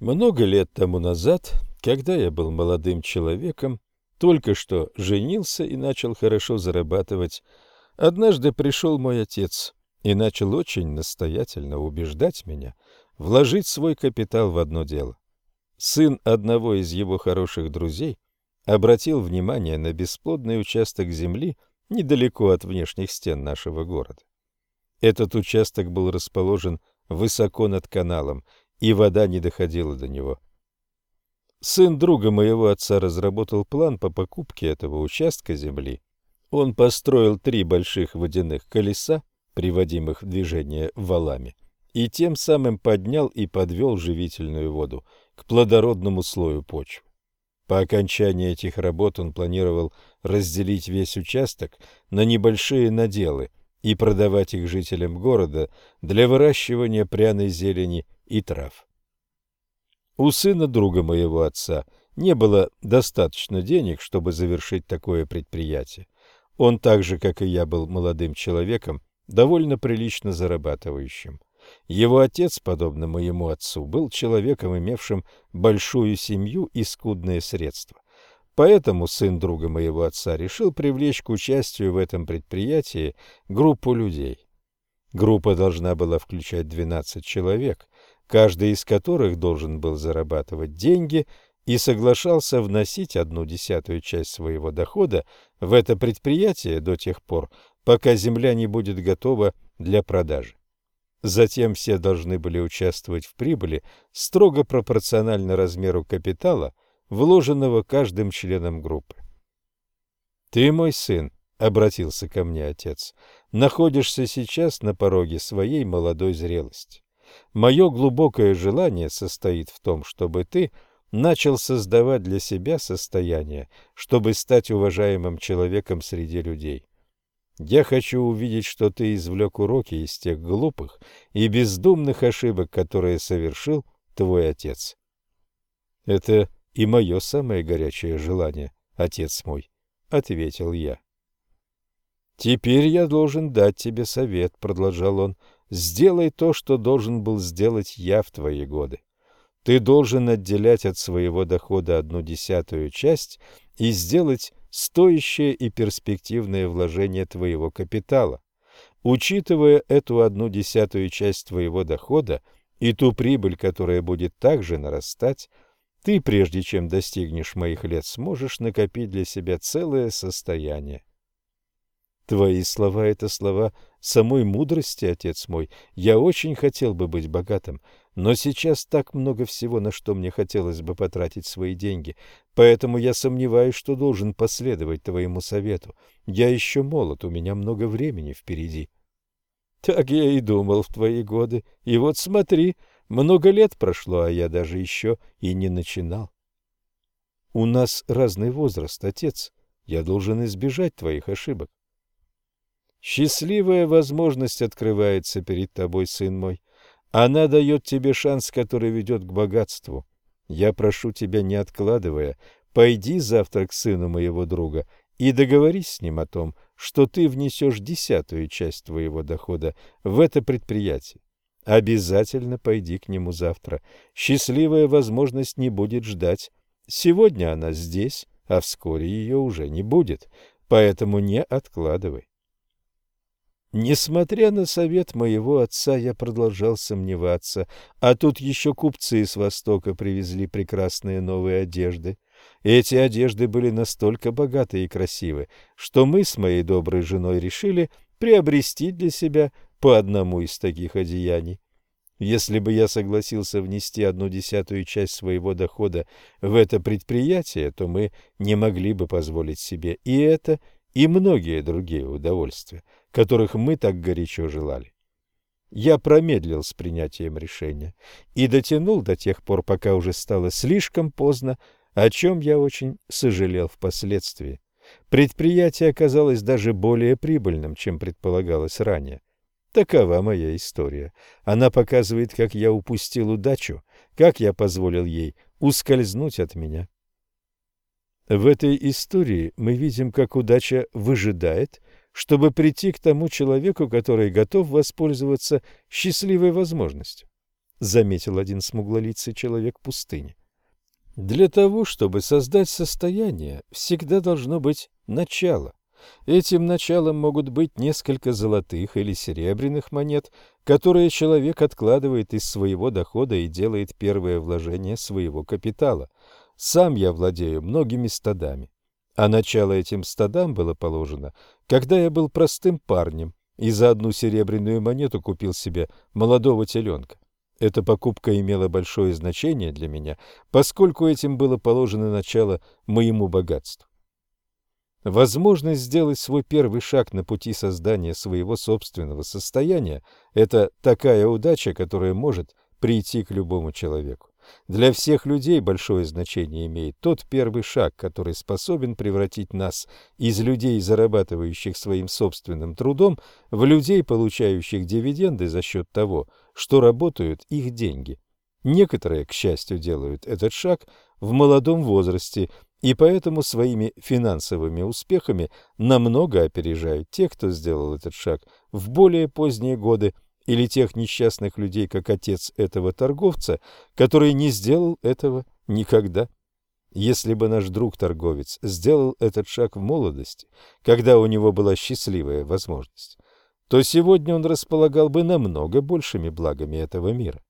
Много лет тому назад, когда я был молодым человеком, только что женился и начал хорошо зарабатывать, однажды пришел мой отец и начал очень настоятельно убеждать меня вложить свой капитал в одно дело. Сын одного из его хороших друзей обратил внимание на бесплодный участок земли недалеко от внешних стен нашего города. Этот участок был расположен высоко над каналом и вода не доходила до него. Сын друга моего отца разработал план по покупке этого участка земли. Он построил три больших водяных колеса, приводимых в движение валами, и тем самым поднял и подвел живительную воду к плодородному слою почвы. По окончании этих работ он планировал разделить весь участок на небольшие наделы и продавать их жителям города для выращивания пряной зелени и трав. У сына друга моего отца не было достаточно денег, чтобы завершить такое предприятие. Он так же, как и я, был молодым человеком, довольно прилично зарабатывающим. Его отец, подобно моему отцу, был человеком, имевшим большую семью и скудные средства. Поэтому сын друга моего отца решил привлечь к участию в этом предприятии группу людей. Группа должна была включать 12 человек, каждый из которых должен был зарабатывать деньги и соглашался вносить одну десятую часть своего дохода в это предприятие до тех пор, пока земля не будет готова для продажи. Затем все должны были участвовать в прибыли строго пропорционально размеру капитала, вложенного каждым членом группы. «Ты мой сын», — обратился ко мне отец, — «находишься сейчас на пороге своей молодой зрелости. Мое глубокое желание состоит в том, чтобы ты начал создавать для себя состояние, чтобы стать уважаемым человеком среди людей. Я хочу увидеть, что ты извлек уроки из тех глупых и бездумных ошибок, которые совершил твой отец. Это и мое самое горячее желание, отец мой, — ответил я. Теперь я должен дать тебе совет, — продолжал он, Сделай то, что должен был сделать я в твои годы. Ты должен отделять от своего дохода одну десятую часть и сделать стоящее и перспективное вложение твоего капитала. Учитывая эту одну десятую часть твоего дохода и ту прибыль, которая будет также нарастать, ты, прежде чем достигнешь моих лет, сможешь накопить для себя целое состояние. Твои слова — это слова самой мудрости, отец мой. Я очень хотел бы быть богатым, но сейчас так много всего, на что мне хотелось бы потратить свои деньги, поэтому я сомневаюсь, что должен последовать твоему совету. Я еще молод, у меня много времени впереди. Так я и думал в твои годы, и вот смотри, много лет прошло, а я даже еще и не начинал. У нас разный возраст, отец. Я должен избежать твоих ошибок. Счастливая возможность открывается перед тобой, сын мой. Она дает тебе шанс, который ведет к богатству. Я прошу тебя, не откладывая, пойди завтра к сыну моего друга и договорись с ним о том, что ты внесешь десятую часть твоего дохода в это предприятие. Обязательно пойди к нему завтра. Счастливая возможность не будет ждать. Сегодня она здесь, а вскоре ее уже не будет, поэтому не откладывай. Несмотря на совет моего отца, я продолжал сомневаться, а тут еще купцы из Востока привезли прекрасные новые одежды. Эти одежды были настолько богаты и красивы, что мы с моей доброй женой решили приобрести для себя по одному из таких одеяний. Если бы я согласился внести одну десятую часть своего дохода в это предприятие, то мы не могли бы позволить себе и это, и многие другие удовольствия которых мы так горячо желали. Я промедлил с принятием решения и дотянул до тех пор, пока уже стало слишком поздно, о чем я очень сожалел впоследствии. Предприятие оказалось даже более прибыльным, чем предполагалось ранее. Такова моя история. Она показывает, как я упустил удачу, как я позволил ей ускользнуть от меня. В этой истории мы видим, как удача выжидает чтобы прийти к тому человеку, который готов воспользоваться счастливой возможностью. заметил один смуглолицый человек пустыни. Для того, чтобы создать состояние, всегда должно быть начало. Этим началом могут быть несколько золотых или серебряных монет, которые человек откладывает из своего дохода и делает первое вложение своего капитала. Сам я владею многими стадами. А начало этим стадам было положено, когда я был простым парнем и за одну серебряную монету купил себе молодого теленка. Эта покупка имела большое значение для меня, поскольку этим было положено начало моему богатству. Возможность сделать свой первый шаг на пути создания своего собственного состояния – это такая удача, которая может прийти к любому человеку. Для всех людей большое значение имеет тот первый шаг, который способен превратить нас из людей, зарабатывающих своим собственным трудом, в людей, получающих дивиденды за счет того, что работают их деньги. Некоторые, к счастью, делают этот шаг в молодом возрасте и поэтому своими финансовыми успехами намного опережают тех, кто сделал этот шаг в более поздние годы или тех несчастных людей, как отец этого торговца, который не сделал этого никогда. Если бы наш друг-торговец сделал этот шаг в молодости, когда у него была счастливая возможность, то сегодня он располагал бы намного большими благами этого мира.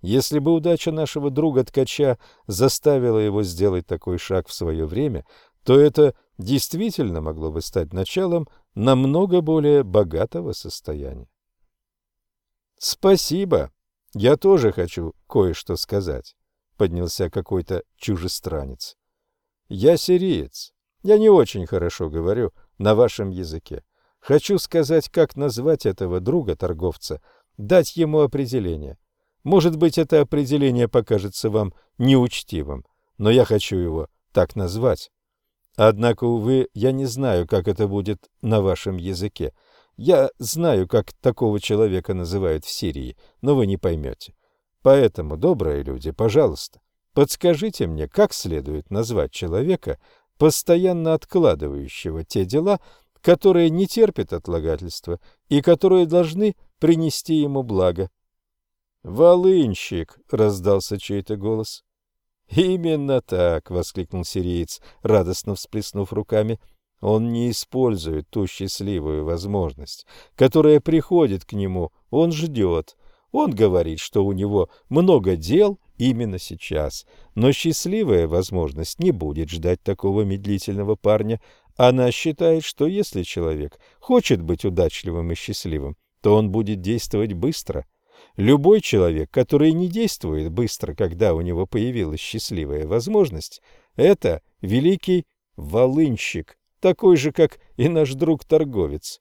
Если бы удача нашего друга-ткача заставила его сделать такой шаг в свое время, то это действительно могло бы стать началом намного более богатого состояния. Спасибо. Я тоже хочу кое-что сказать, поднялся какой-то чужестранец. Я сириец. Я не очень хорошо говорю на вашем языке. Хочу сказать, как назвать этого друга торговца, дать ему определение. Может быть, это определение покажется вам неучтивым, но я хочу его так назвать. Однако, увы, я не знаю, как это будет на вашем языке. Я знаю, как такого человека называют в Сирии, но вы не поймете. Поэтому, добрые люди, пожалуйста, подскажите мне, как следует назвать человека, постоянно откладывающего те дела, которые не терпят отлагательства и которые должны принести ему благо. «Волынщик!» — раздался чей-то голос. «Именно так!» — воскликнул сириец, радостно всплеснув руками. Он не использует ту счастливую возможность, которая приходит к нему, он ждет. Он говорит, что у него много дел именно сейчас, но счастливая возможность не будет ждать такого медлительного парня. Она считает, что если человек хочет быть удачливым и счастливым, то он будет действовать быстро. Любой человек, который не действует быстро, когда у него появилась счастливая возможность, это великий волынщик такой же, как и наш друг-торговец.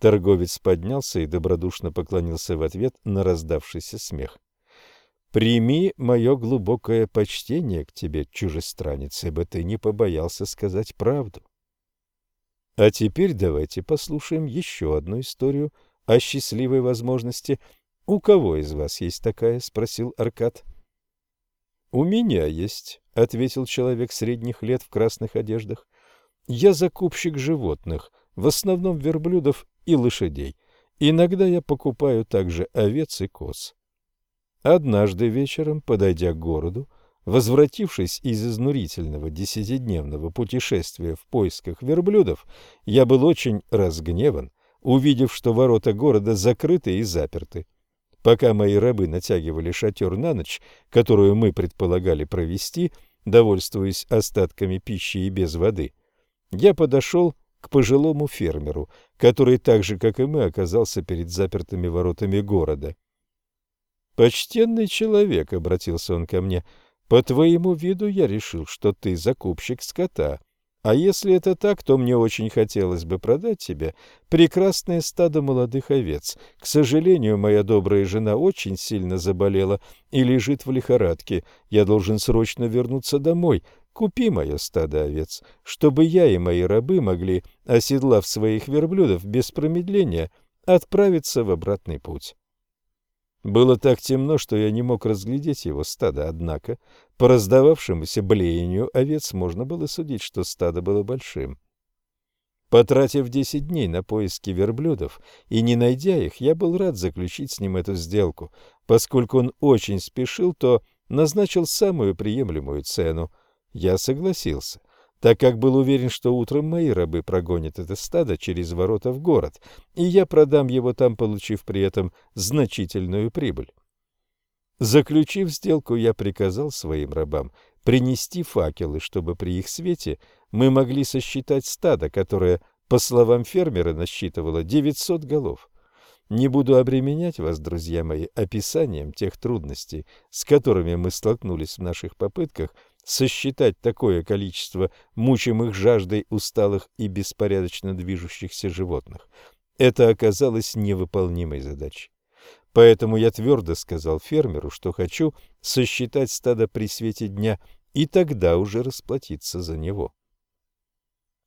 Торговец поднялся и добродушно поклонился в ответ на раздавшийся смех. «Прими мое глубокое почтение к тебе, чужестранец, ибо ты не побоялся сказать правду». А теперь давайте послушаем еще одну историю о счастливой возможности. «У кого из вас есть такая?» — спросил Аркад. «У меня есть», — ответил человек средних лет в красных одеждах. Я закупщик животных, в основном верблюдов и лошадей. Иногда я покупаю также овец и коз. Однажды вечером, подойдя к городу, возвратившись из изнурительного десятидневного путешествия в поисках верблюдов, я был очень разгневан, увидев, что ворота города закрыты и заперты. Пока мои рабы натягивали шатер на ночь, которую мы предполагали провести, довольствуясь остатками пищи и без воды, я подошел к пожилому фермеру, который так же, как и мы, оказался перед запертыми воротами города. «Почтенный человек», — обратился он ко мне, — «по твоему виду я решил, что ты закупщик скота. А если это так, то мне очень хотелось бы продать тебе прекрасное стадо молодых овец. К сожалению, моя добрая жена очень сильно заболела и лежит в лихорадке. Я должен срочно вернуться домой. Купи мое стадо овец, чтобы я и мои рабы могли, оседлав своих верблюдов без промедления, отправиться в обратный путь. Было так темно, что я не мог разглядеть его стадо, однако по раздававшемуся блеянию овец можно было судить, что стадо было большим. Потратив десять дней на поиски верблюдов и не найдя их, я был рад заключить с ним эту сделку. Поскольку он очень спешил, то назначил самую приемлемую цену. Я согласился, так как был уверен, что утром мои рабы прогонят это стадо через ворота в город, и я продам его там, получив при этом значительную прибыль. Заключив сделку, я приказал своим рабам принести факелы, чтобы при их свете мы могли сосчитать стадо, которое, по словам фермера, насчитывало 900 голов. Не буду обременять вас, друзья мои, описанием тех трудностей, с которыми мы столкнулись в наших попытках сосчитать такое количество мучимых жаждой усталых и беспорядочно движущихся животных. Это оказалось невыполнимой задачей. Поэтому я твердо сказал фермеру, что хочу сосчитать стадо при свете дня и тогда уже расплатиться за него.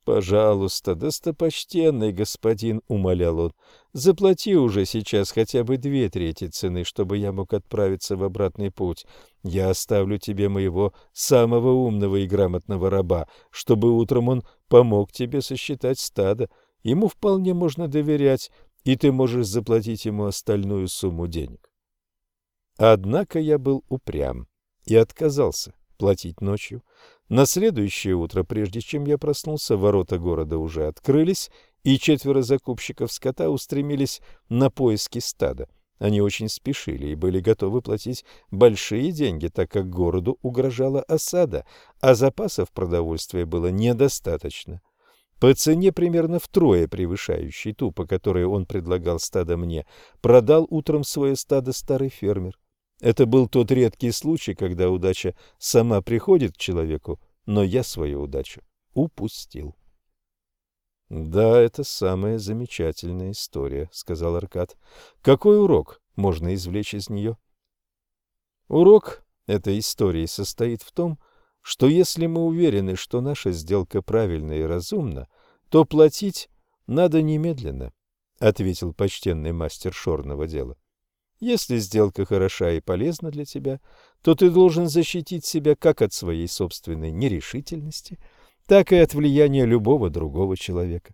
«Пожалуйста, достопочтенный господин», — умолял он, — «заплати уже сейчас хотя бы две трети цены, чтобы я мог отправиться в обратный путь. Я оставлю тебе моего самого умного и грамотного раба, чтобы утром он помог тебе сосчитать стадо. Ему вполне можно доверять, и ты можешь заплатить ему остальную сумму денег. Однако я был упрям и отказался платить ночью. На следующее утро, прежде чем я проснулся, ворота города уже открылись, и четверо закупщиков скота устремились на поиски стада. Они очень спешили и были готовы платить большие деньги, так как городу угрожала осада, а запасов продовольствия было недостаточно. По цене примерно втрое превышающей ту, по которой он предлагал стадо мне, продал утром свое стадо старый фермер. Это был тот редкий случай, когда удача сама приходит к человеку, но я свою удачу упустил. «Да, это самая замечательная история», — сказал Аркад. «Какой урок можно извлечь из нее?» «Урок этой истории состоит в том, что если мы уверены, что наша сделка правильна и разумна, то платить надо немедленно, — ответил почтенный мастер шорного дела. Если сделка хороша и полезна для тебя, то ты должен защитить себя как от своей собственной нерешительности, так и от влияния любого другого человека.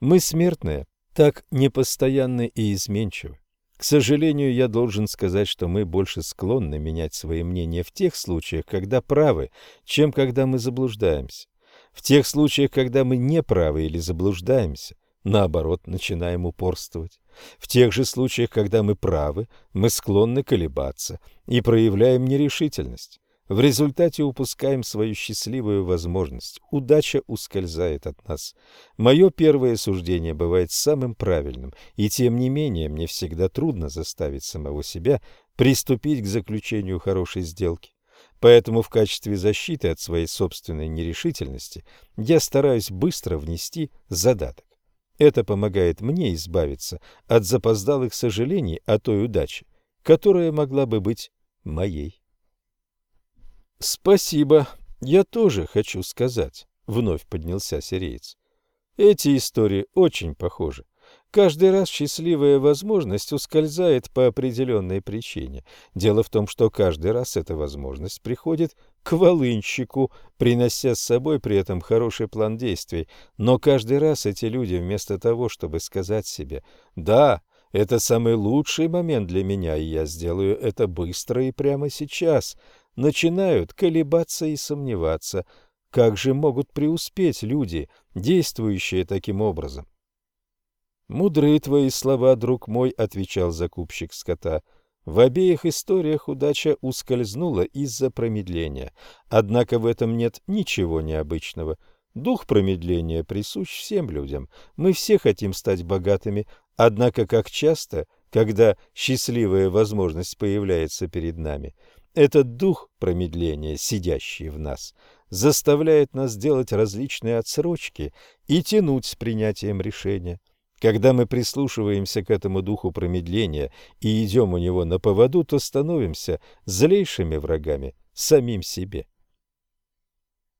Мы смертные, так непостоянны и изменчивы. К сожалению, я должен сказать, что мы больше склонны менять свои мнения в тех случаях, когда правы, чем когда мы заблуждаемся. В тех случаях, когда мы не правы или заблуждаемся, наоборот, начинаем упорствовать. В тех же случаях, когда мы правы, мы склонны колебаться и проявляем нерешительность. В результате упускаем свою счастливую возможность. Удача ускользает от нас. Мое первое суждение бывает самым правильным, и тем не менее мне всегда трудно заставить самого себя приступить к заключению хорошей сделки. Поэтому в качестве защиты от своей собственной нерешительности я стараюсь быстро внести задаток. Это помогает мне избавиться от запоздалых сожалений о той удаче, которая могла бы быть моей. «Спасибо. Я тоже хочу сказать», — вновь поднялся сиреец. «Эти истории очень похожи. Каждый раз счастливая возможность ускользает по определенной причине. Дело в том, что каждый раз эта возможность приходит к волынщику, принося с собой при этом хороший план действий. Но каждый раз эти люди вместо того, чтобы сказать себе «Да, это самый лучший момент для меня, и я сделаю это быстро и прямо сейчас», начинают колебаться и сомневаться. Как же могут преуспеть люди, действующие таким образом? «Мудрые твои слова, друг мой», — отвечал закупщик скота. «В обеих историях удача ускользнула из-за промедления. Однако в этом нет ничего необычного. Дух промедления присущ всем людям. Мы все хотим стать богатыми, однако как часто, когда счастливая возможность появляется перед нами — этот дух промедления, сидящий в нас, заставляет нас делать различные отсрочки и тянуть с принятием решения. Когда мы прислушиваемся к этому духу промедления и идем у него на поводу, то становимся злейшими врагами самим себе.